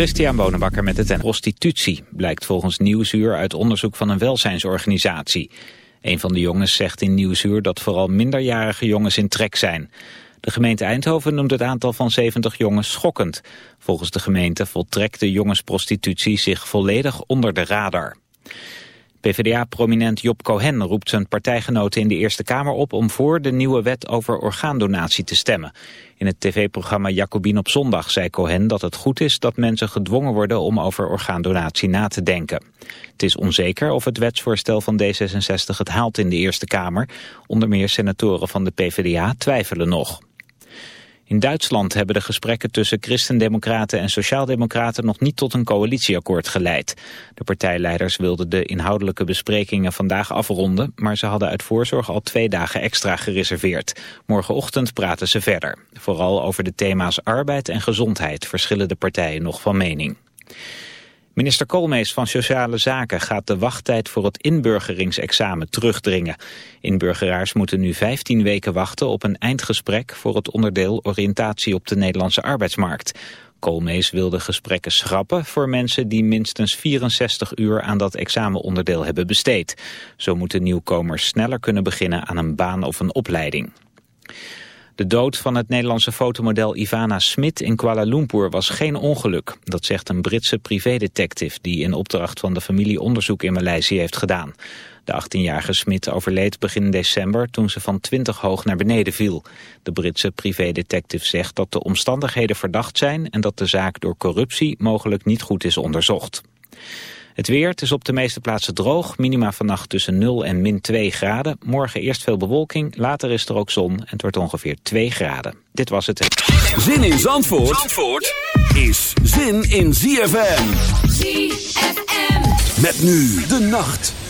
Christian Bonenbakker met het en prostitutie blijkt volgens Nieuwsuur uit onderzoek van een welzijnsorganisatie. Een van de jongens zegt in Nieuwsuur dat vooral minderjarige jongens in trek zijn. De gemeente Eindhoven noemt het aantal van 70 jongens schokkend. Volgens de gemeente voltrekt de jongensprostitutie zich volledig onder de radar. PvdA-prominent Job Cohen roept zijn partijgenoten in de Eerste Kamer op om voor de nieuwe wet over orgaandonatie te stemmen. In het tv-programma Jacobin op zondag zei Cohen dat het goed is dat mensen gedwongen worden om over orgaandonatie na te denken. Het is onzeker of het wetsvoorstel van D66 het haalt in de Eerste Kamer. Onder meer senatoren van de PvdA twijfelen nog. In Duitsland hebben de gesprekken tussen christendemocraten en sociaaldemocraten nog niet tot een coalitieakkoord geleid. De partijleiders wilden de inhoudelijke besprekingen vandaag afronden, maar ze hadden uit voorzorg al twee dagen extra gereserveerd. Morgenochtend praten ze verder. Vooral over de thema's arbeid en gezondheid verschillen de partijen nog van mening. Minister Koolmees van Sociale Zaken gaat de wachttijd voor het inburgeringsexamen terugdringen. Inburgeraars moeten nu 15 weken wachten op een eindgesprek voor het onderdeel oriëntatie op de Nederlandse arbeidsmarkt. Koolmees wil de gesprekken schrappen voor mensen die minstens 64 uur aan dat examenonderdeel hebben besteed. Zo moeten nieuwkomers sneller kunnen beginnen aan een baan of een opleiding. De dood van het Nederlandse fotomodel Ivana Smit in Kuala Lumpur was geen ongeluk. Dat zegt een Britse privédetective die in opdracht van de familie onderzoek in Maleisië heeft gedaan. De 18-jarige Smit overleed begin december toen ze van 20 hoog naar beneden viel. De Britse privédetective zegt dat de omstandigheden verdacht zijn en dat de zaak door corruptie mogelijk niet goed is onderzocht. Het weer, het is op de meeste plaatsen droog. Minima vannacht tussen 0 en min 2 graden. Morgen eerst veel bewolking, later is er ook zon en het wordt ongeveer 2 graden. Dit was het. Zin in Zandvoort, Zandvoort is zin in ZFM. ZFM. Met nu de nacht.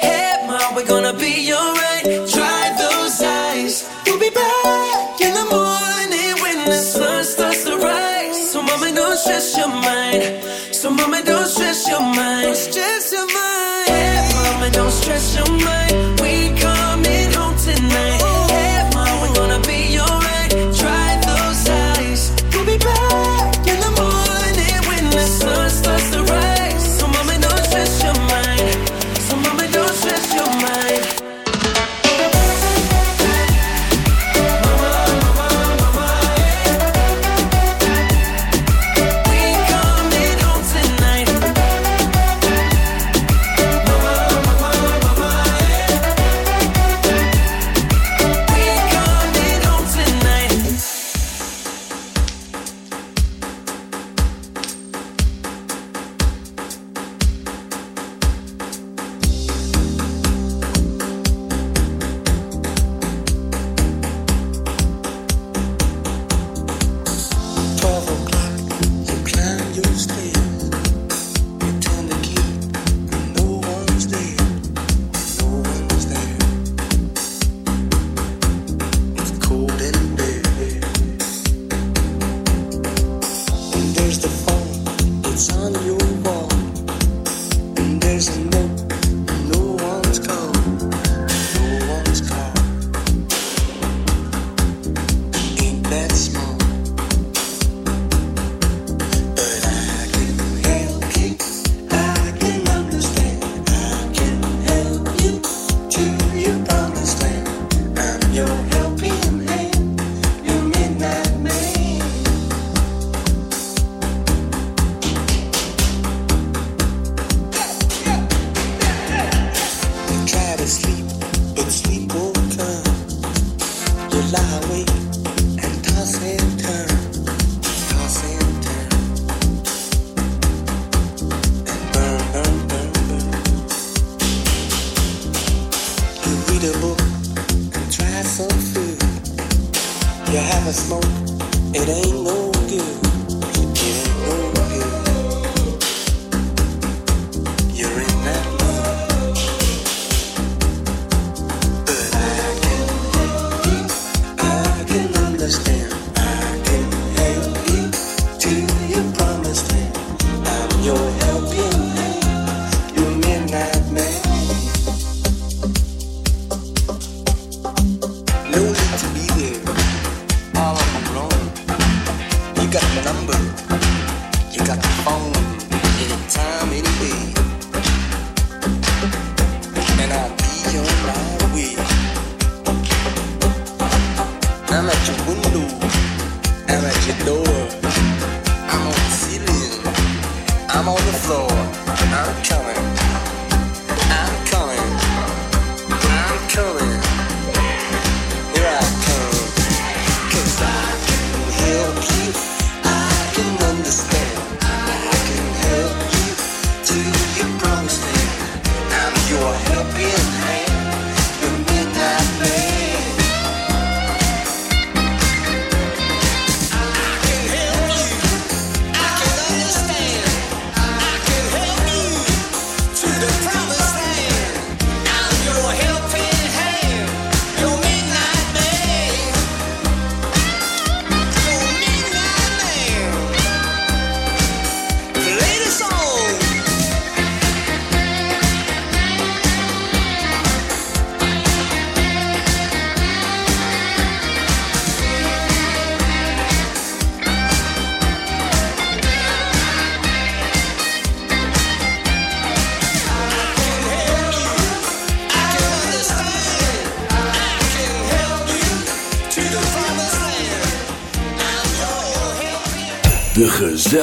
head, mom, we're gonna be alright.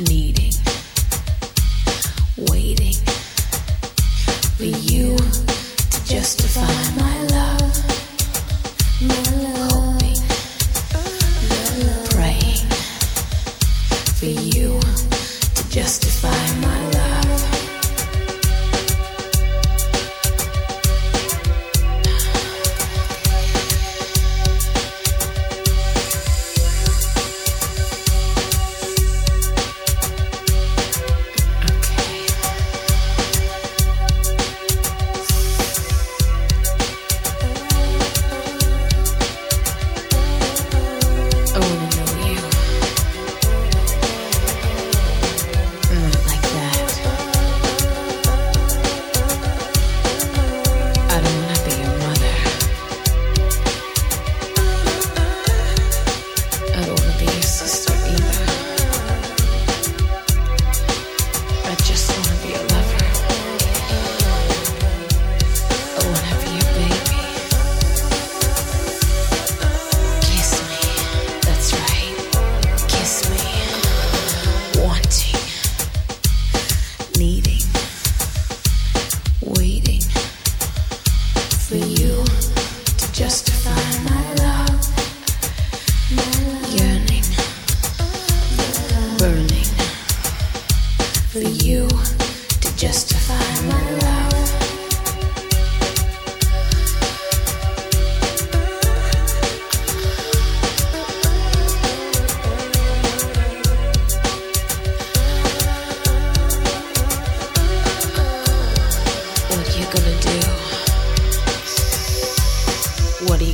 needing. What do you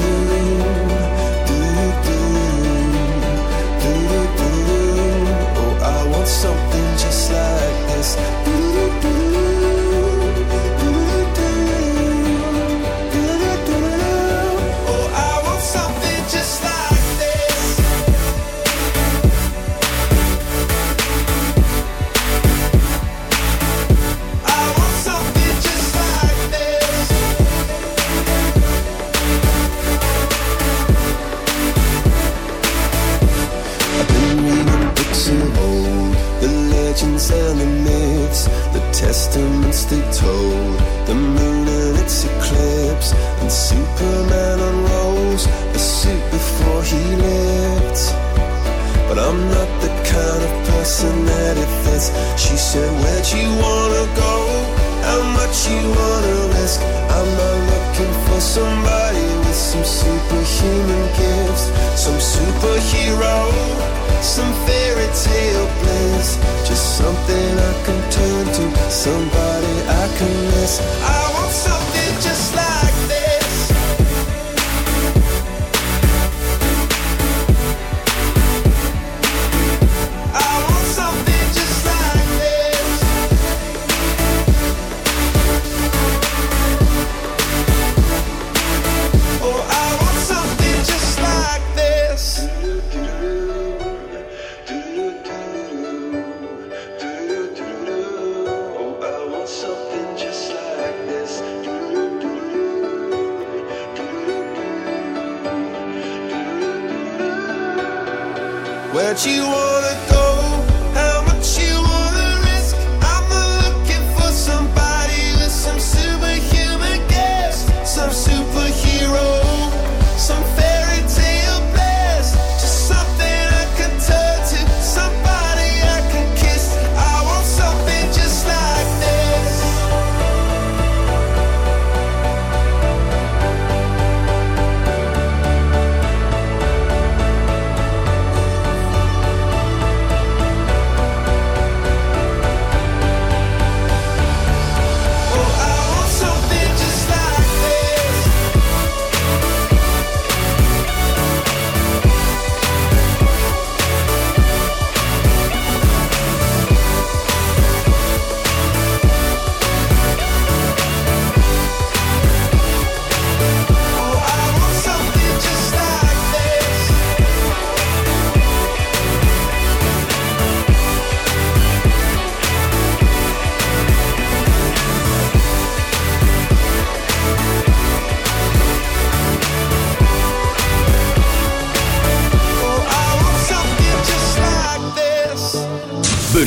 Just something I can turn to, somebody I can miss. I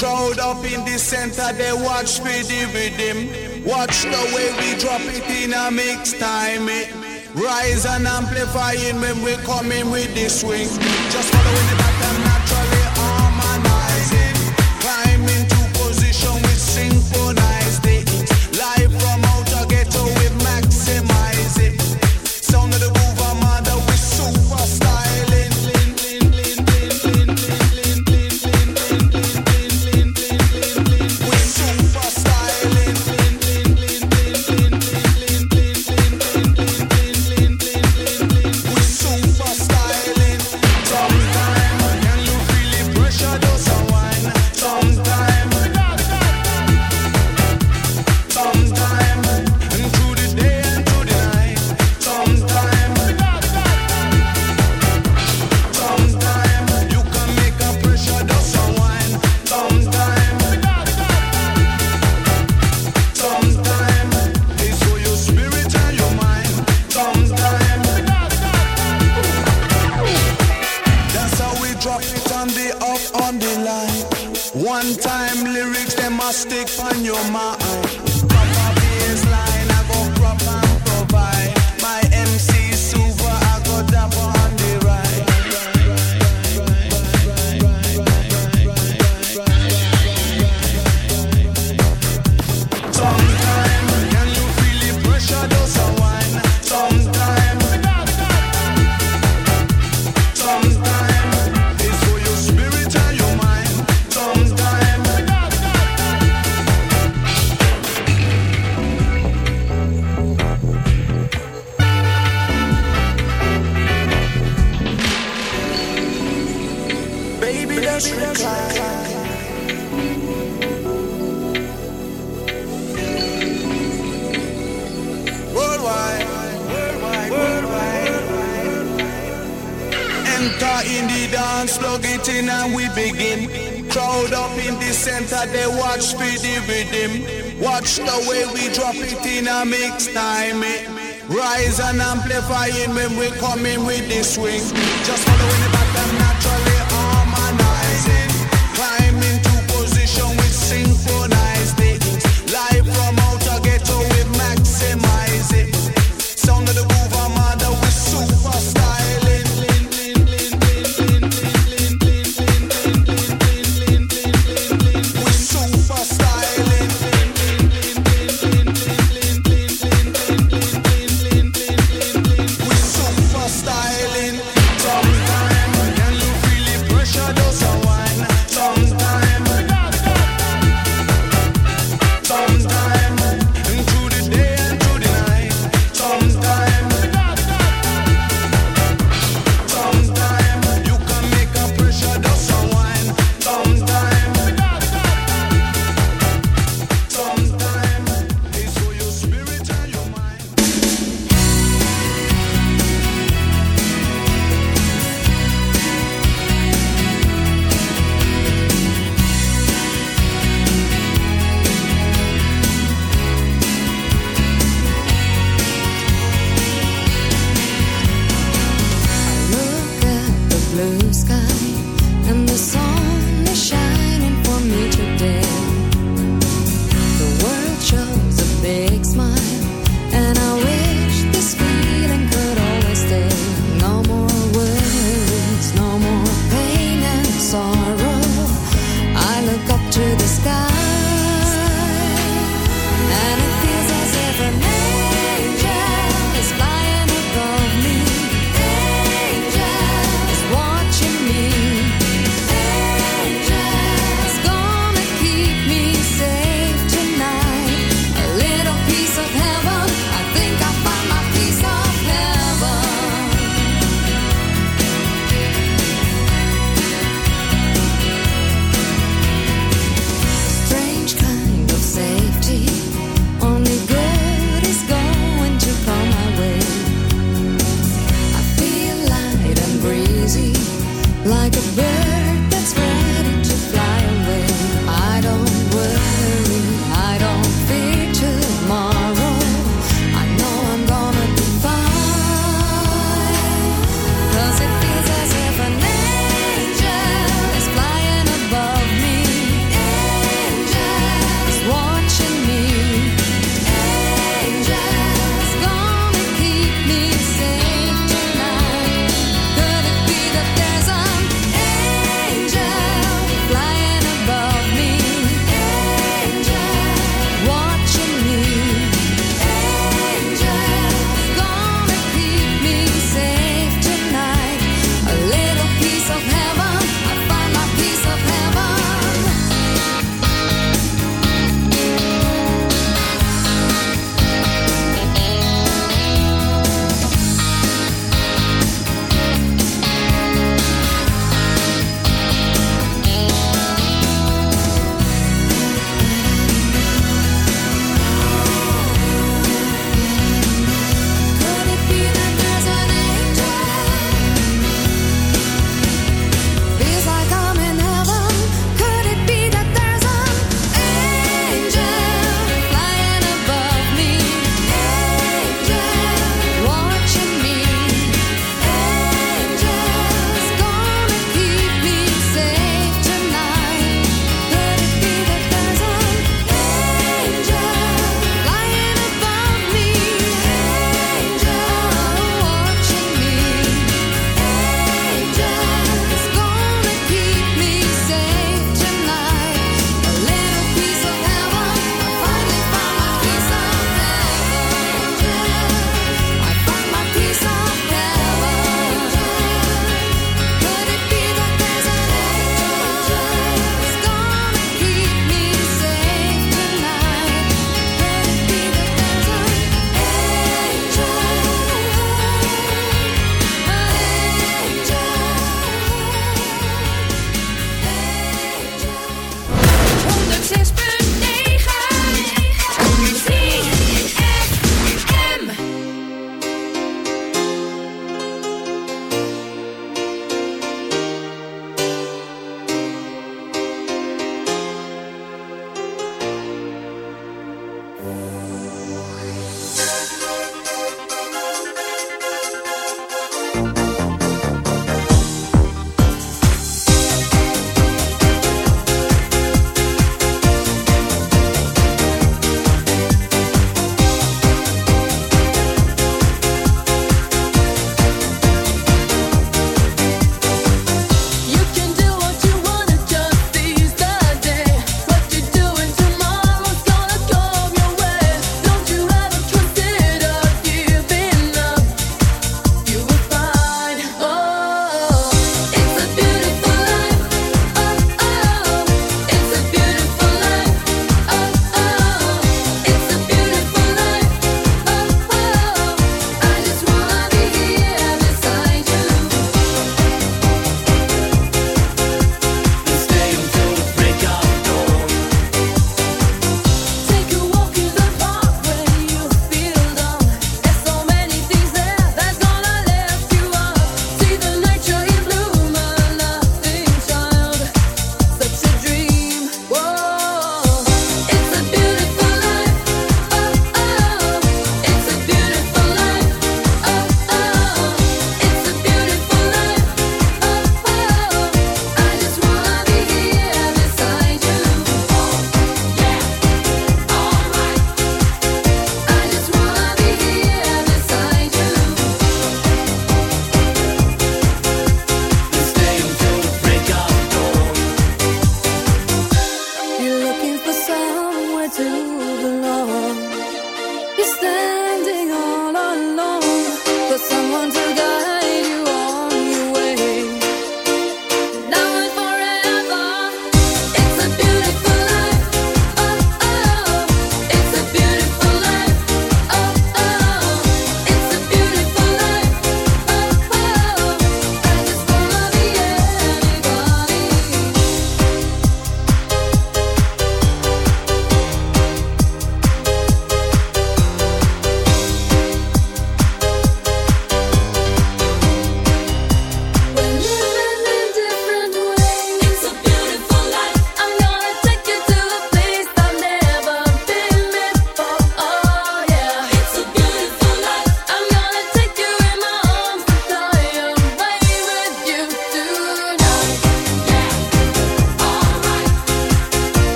Crowd up in the center, they watch for the rhythm. Watch the way we drop it in a mix time. It rise and amplifying when we come in with the swing. Just following the pattern time they watch for the rhythm. Watch the way we drop it in a mix time. It. Rise and amplify it when we coming with the swing. Just follow the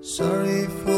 Sorry for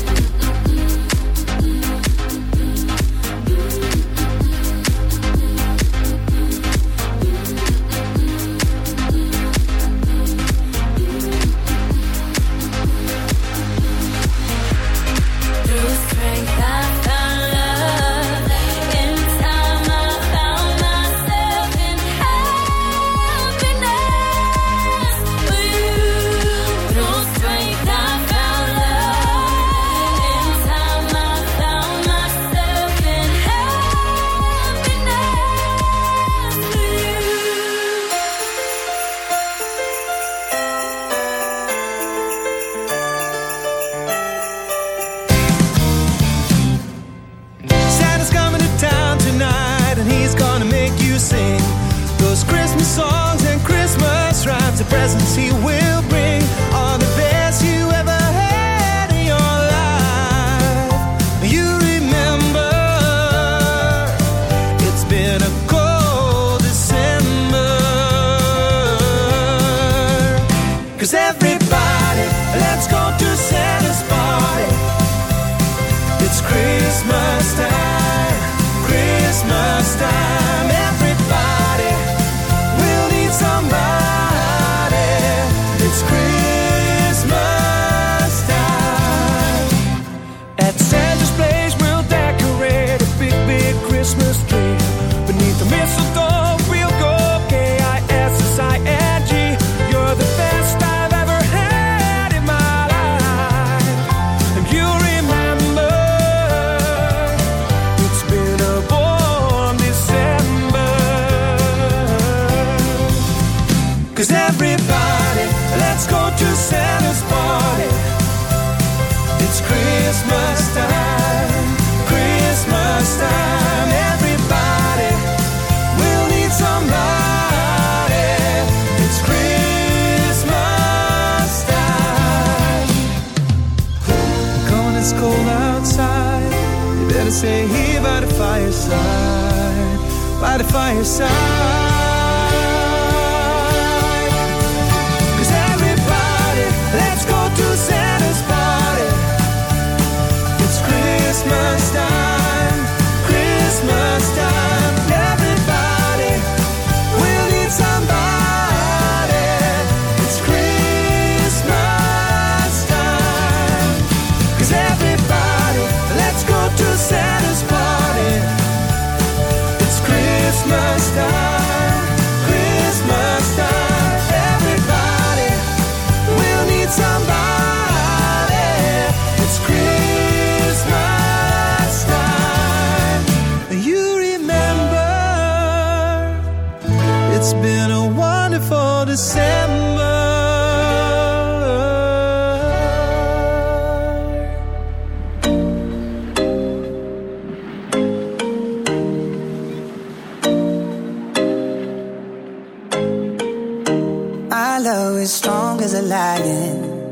see where by the fireside.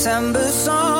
September song.